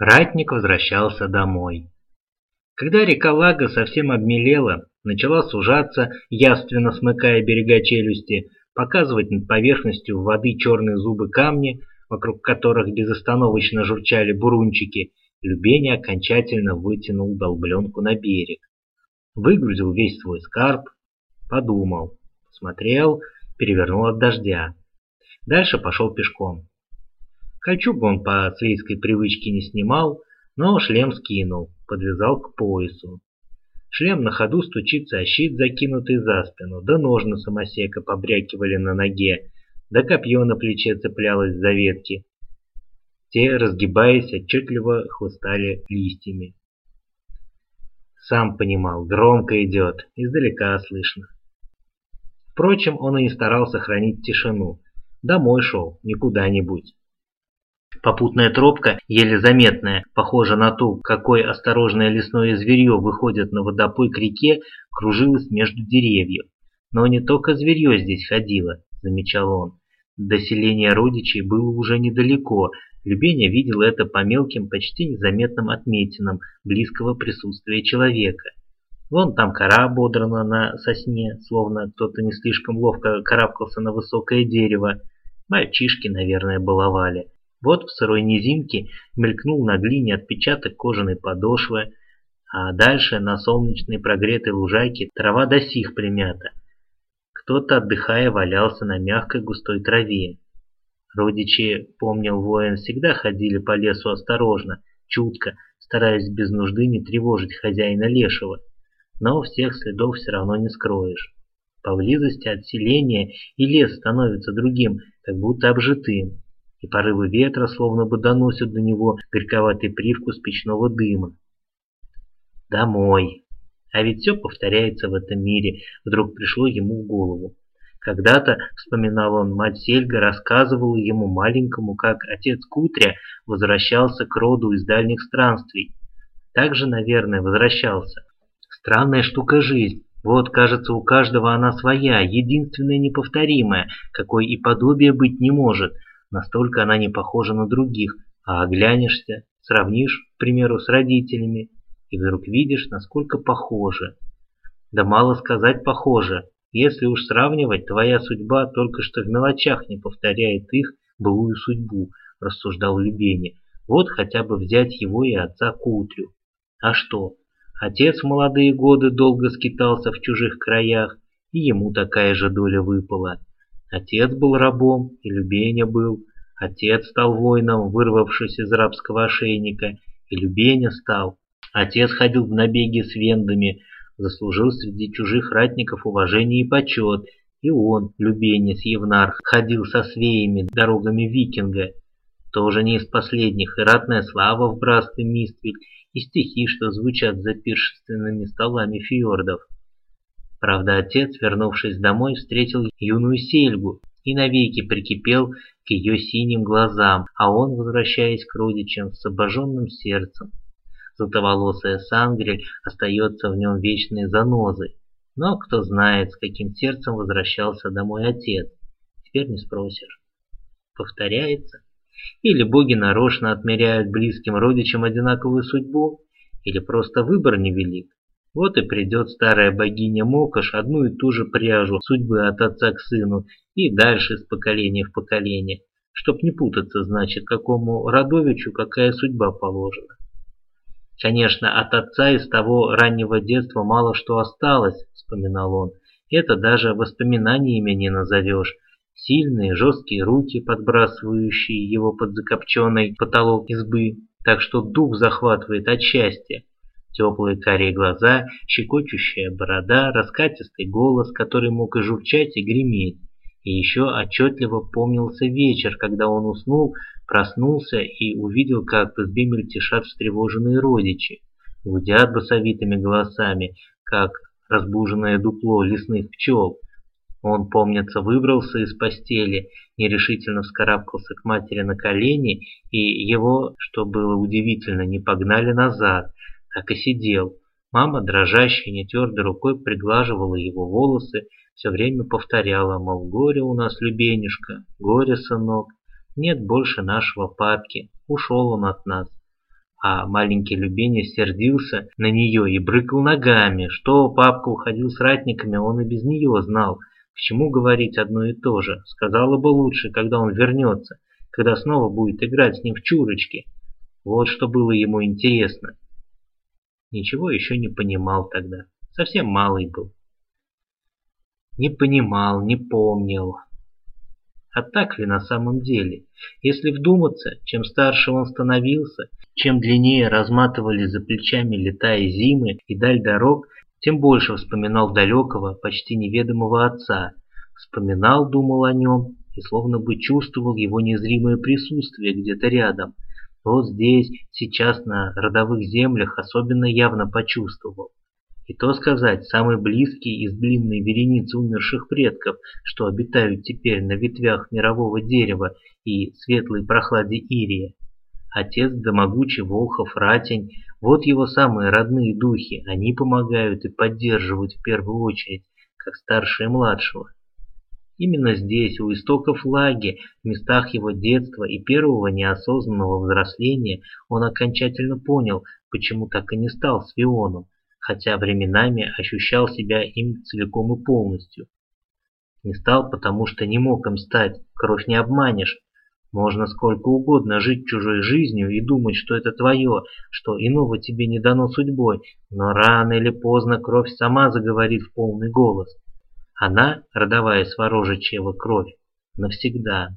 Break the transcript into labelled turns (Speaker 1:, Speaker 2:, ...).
Speaker 1: Ратник возвращался домой. Когда река Лага совсем обмелела, начала сужаться, явственно смыкая берега челюсти, показывать над поверхностью воды черные зубы камни, вокруг которых безостановочно журчали бурунчики, Любеня окончательно вытянул долбленку на берег. Выгрузил весь свой скарб, подумал, смотрел, перевернул от дождя. Дальше пошел пешком. Кольчугу он по свейской привычке не снимал, но шлем скинул, подвязал к поясу. Шлем на ходу стучится о щит, закинутый за спину, да ножны самосека побрякивали на ноге, да копье на плече цеплялось за ветки. Те, разгибаясь, отчетливо хлыстали листьями. Сам понимал, громко идет, издалека слышно. Впрочем, он и не старался хранить тишину. Домой шел, не куда-нибудь. Попутная тропка, еле заметная, похожа на ту, какой осторожное лесное зверье выходит на водопой к реке, кружилась между деревьев. Но не только зверье здесь ходило, замечал он. До селения родичей было уже недалеко. Любеня видел это по мелким, почти незаметным отметинам близкого присутствия человека. Вон там кора ободрана на сосне, словно кто-то не слишком ловко карабкался на высокое дерево. Мальчишки, наверное, баловали. Вот в сырой низинке мелькнул на глине отпечаток кожаной подошвы, а дальше на солнечной прогретой лужайке трава до сих примята. Кто-то, отдыхая, валялся на мягкой густой траве. Родичи, помнил воин, всегда ходили по лесу осторожно, чутко, стараясь без нужды не тревожить хозяина лешего. Но всех следов все равно не скроешь. Поблизости от селения и лес становится другим, как будто обжитым и порывы ветра словно бы доносят до него горьковатый привкус печного дыма. Домой. А ведь все повторяется в этом мире, вдруг пришло ему в голову. Когда-то, вспоминал он, мать Сельга рассказывала ему маленькому, как отец Кутря возвращался к роду из дальних странствий. Так же, наверное, возвращался. Странная штука жизнь. Вот, кажется, у каждого она своя, единственная неповторимая, какой и подобия быть не может – Настолько она не похожа на других, а оглянешься, сравнишь, к примеру, с родителями, и вдруг видишь, насколько похожи. Да мало сказать похоже. Если уж сравнивать, твоя судьба только что в мелочах не повторяет их былую судьбу, рассуждал Любени. Вот хотя бы взять его и отца Кутрю. А что? Отец в молодые годы долго скитался в чужих краях, и ему такая же доля выпала. Отец был рабом, и Любеня был. Отец стал воином, вырвавшись из рабского ошейника, и Любеня стал. Отец ходил в набеги с вендами, заслужил среди чужих ратников уважение и почет. И он, Любенец Евнарх, ходил со свеями дорогами викинга. Тоже не из последних, и ратная слава в братстве Миствель, и стихи, что звучат за пиршественными столами фьордов. Правда, отец, вернувшись домой, встретил юную Сельгу и навеки прикипел к ее синим глазам, а он, возвращаясь к родичам с обожженным сердцем. Золотоволосая Сангрель остается в нем вечной занозой. Но кто знает, с каким сердцем возвращался домой отец. Теперь не спросишь. Повторяется? Или боги нарочно отмеряют близким родичам одинаковую судьбу? Или просто выбор невелик? Вот и придет старая богиня Мокош одну и ту же пряжу судьбы от отца к сыну и дальше с поколения в поколение, чтоб не путаться, значит, какому родовичу какая судьба положена. Конечно, от отца из того раннего детства мало что осталось, вспоминал он. Это даже воспоминаниями не назовешь. Сильные, жесткие руки, подбрасывающие его под закопченный потолок избы, так что дух захватывает от счастья. Теплые карие глаза, щекочущая борода, раскатистый голос, который мог и журчать, и греметь. И еще отчетливо помнился вечер, когда он уснул, проснулся и увидел, как в избе мельтешат встревоженные родичи. Гудят басовитыми голосами, как разбуженное дупло лесных пчел. Он, помнится, выбрался из постели, нерешительно вскарабкался к матери на колени, и его, что было удивительно, не погнали назад, так и сидел. Мама, дрожащей, нетвердой рукой приглаживала его волосы, все время повторяла, мол, горе у нас, Любенюшка, горе, сынок, нет больше нашего папки, ушел он от нас. а маленький Любеня сердился на нее и брыкал ногами. Что папка уходил с ратниками, он и без нее знал. К чему говорить одно и то же? Сказала бы лучше, когда он вернется, когда снова будет играть с ним в чурочки. Вот что было ему интересно. Ничего еще не понимал тогда. Совсем малый был. Не понимал, не помнил. А так ли на самом деле? Если вдуматься, чем старше он становился, чем длиннее разматывали за плечами лета и зимы и даль дорог, тем больше вспоминал далекого, почти неведомого отца. Вспоминал, думал о нем и словно бы чувствовал его незримое присутствие где-то рядом. Вот здесь, сейчас на родовых землях особенно явно почувствовал. И то сказать, самый близкий из длинной вереницы умерших предков, что обитают теперь на ветвях мирового дерева и светлой прохладе Ирия. Отец да могучий Волхов Ратень, вот его самые родные духи, они помогают и поддерживают в первую очередь, как старшие младшего. Именно здесь, у истоков лаги, в местах его детства и первого неосознанного взросления, он окончательно понял, почему так и не стал Свионом, хотя временами ощущал себя им целиком и полностью. Не стал, потому что не мог им стать, кровь не обманешь. Можно сколько угодно жить чужой жизнью и думать, что это твое, что иного тебе не дано судьбой, но рано или поздно кровь сама заговорит в полный голос. Она, родовая сворожичьего кровь, навсегда.